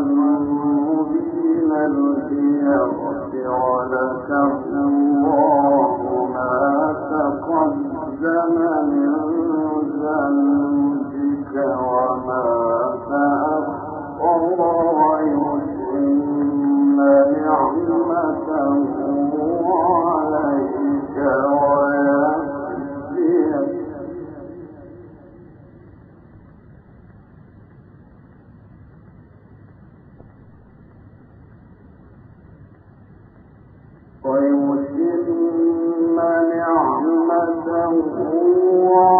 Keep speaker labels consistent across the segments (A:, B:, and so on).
A: المبين يغفر لك الله.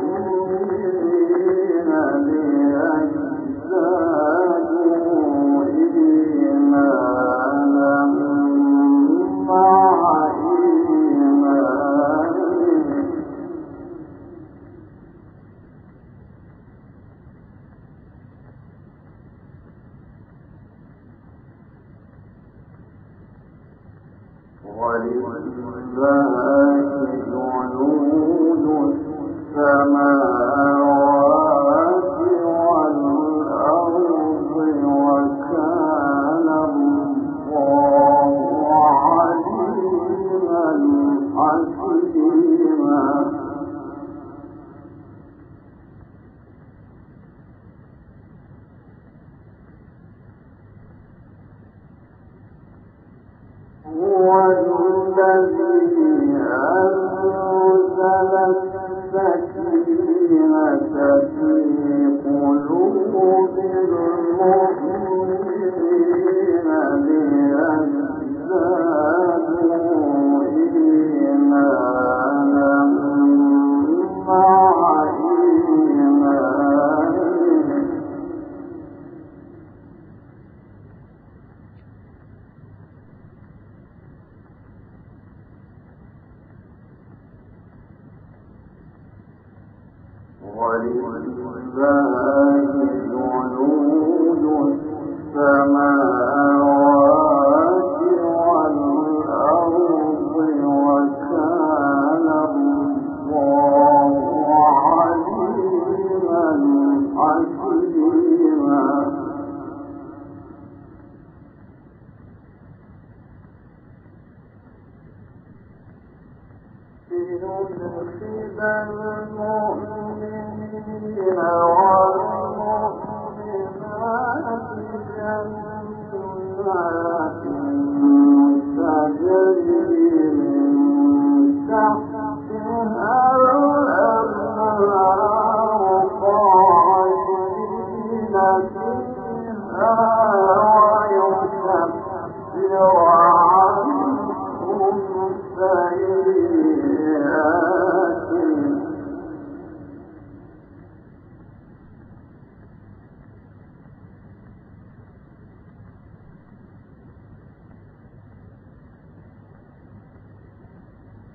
A: ولله جنود السماوات في قلوب ولله جنود السماوات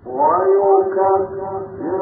A: ويكفر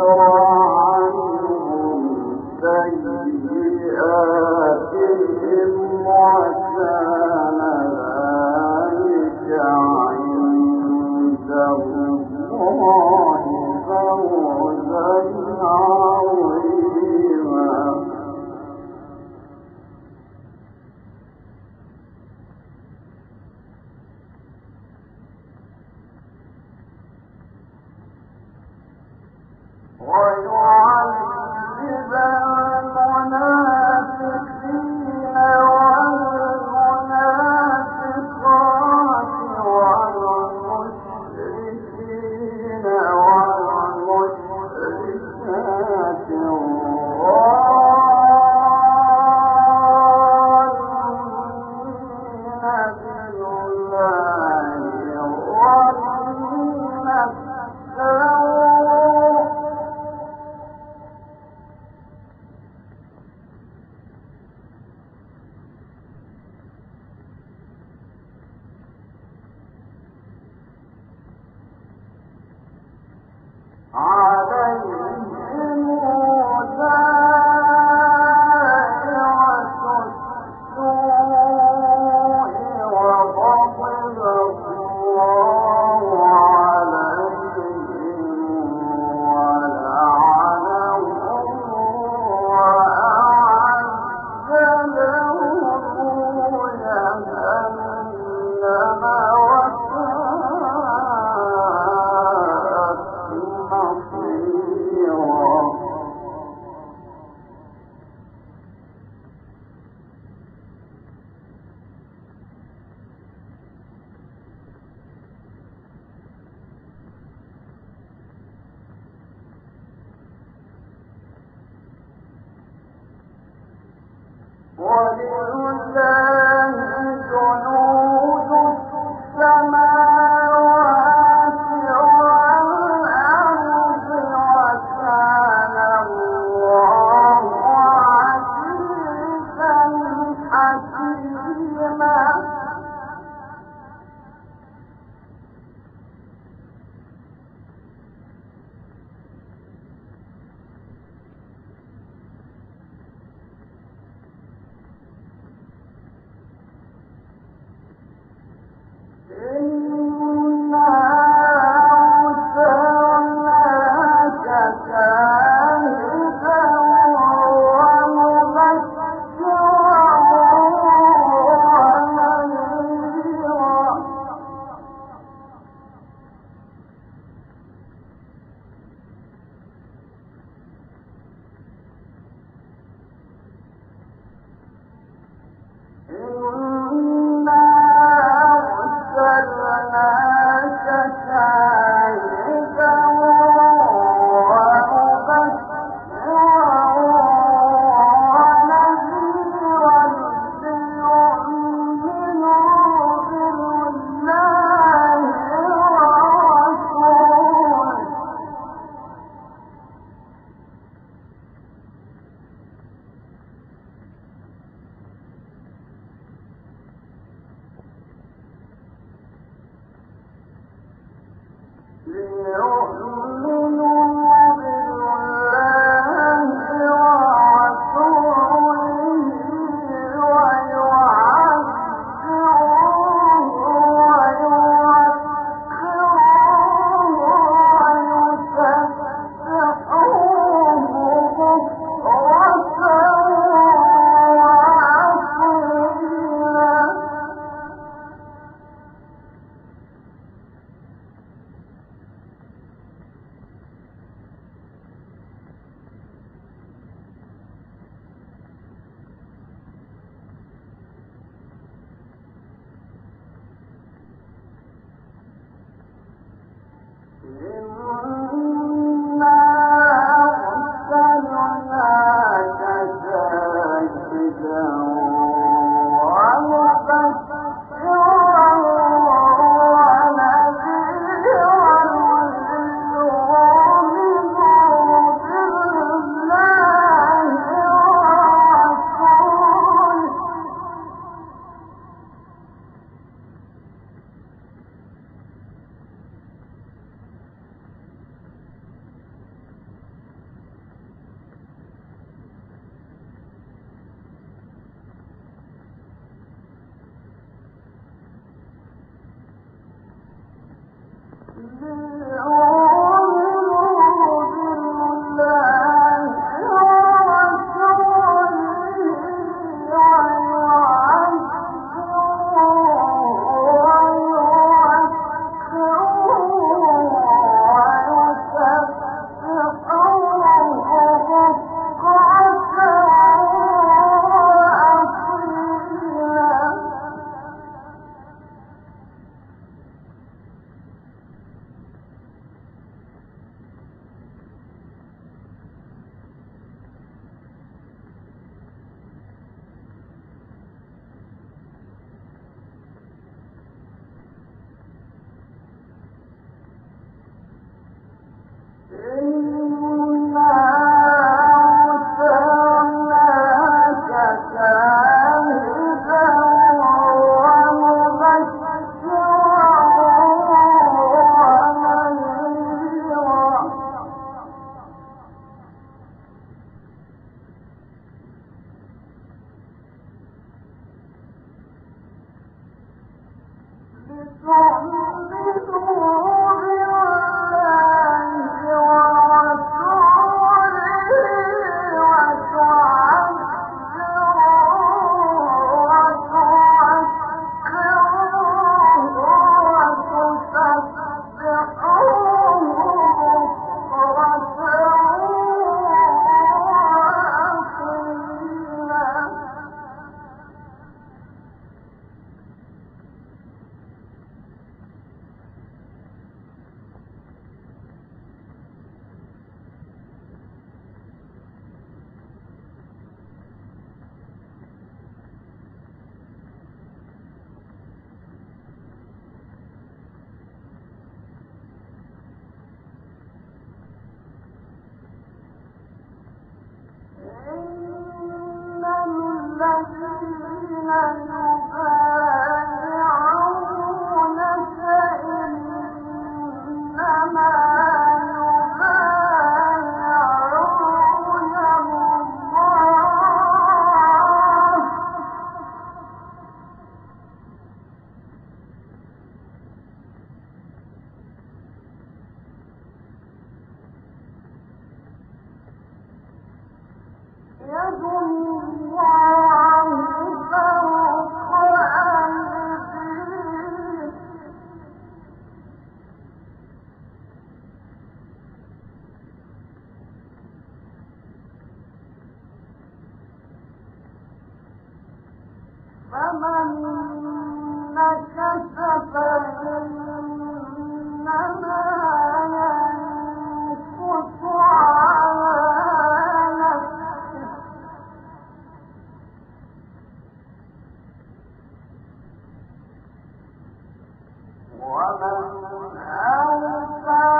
A: ومن أوفى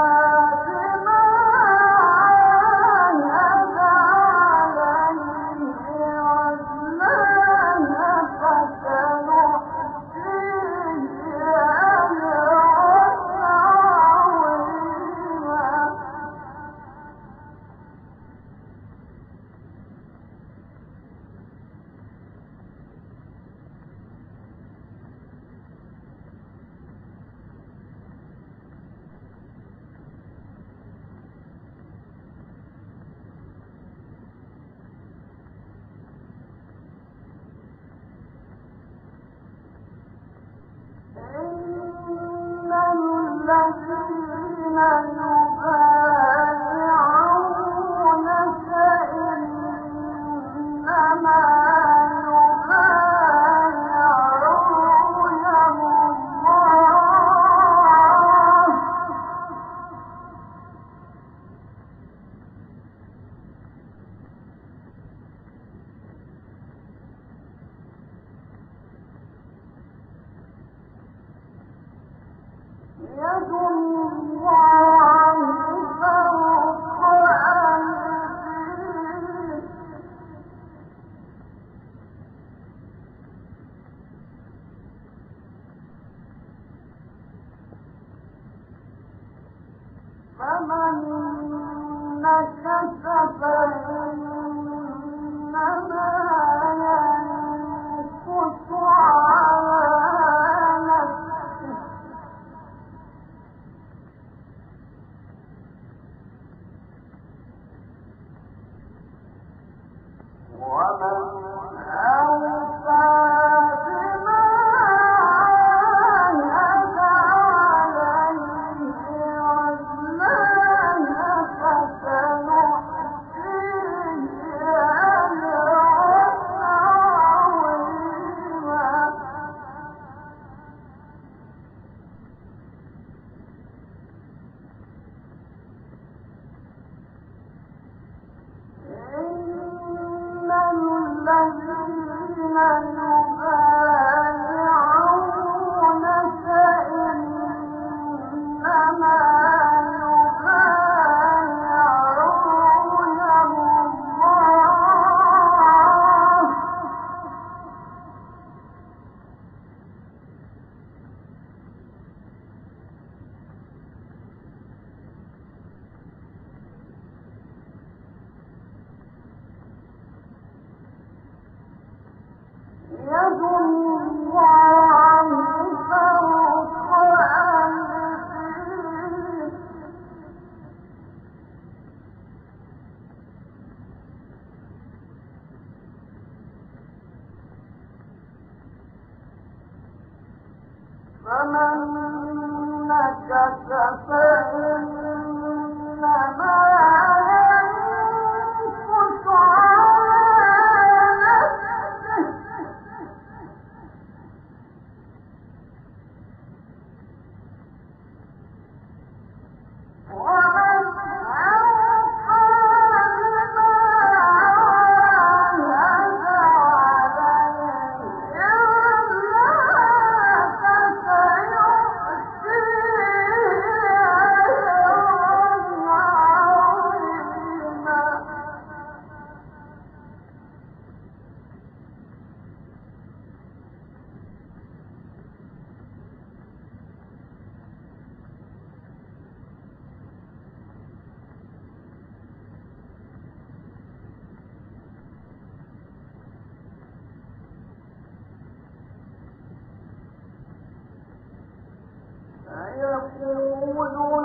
A: يقولون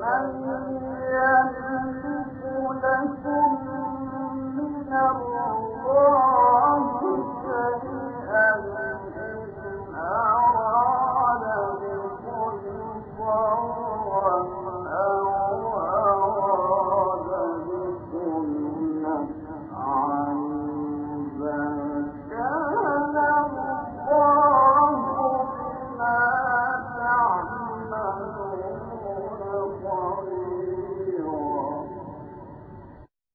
A: من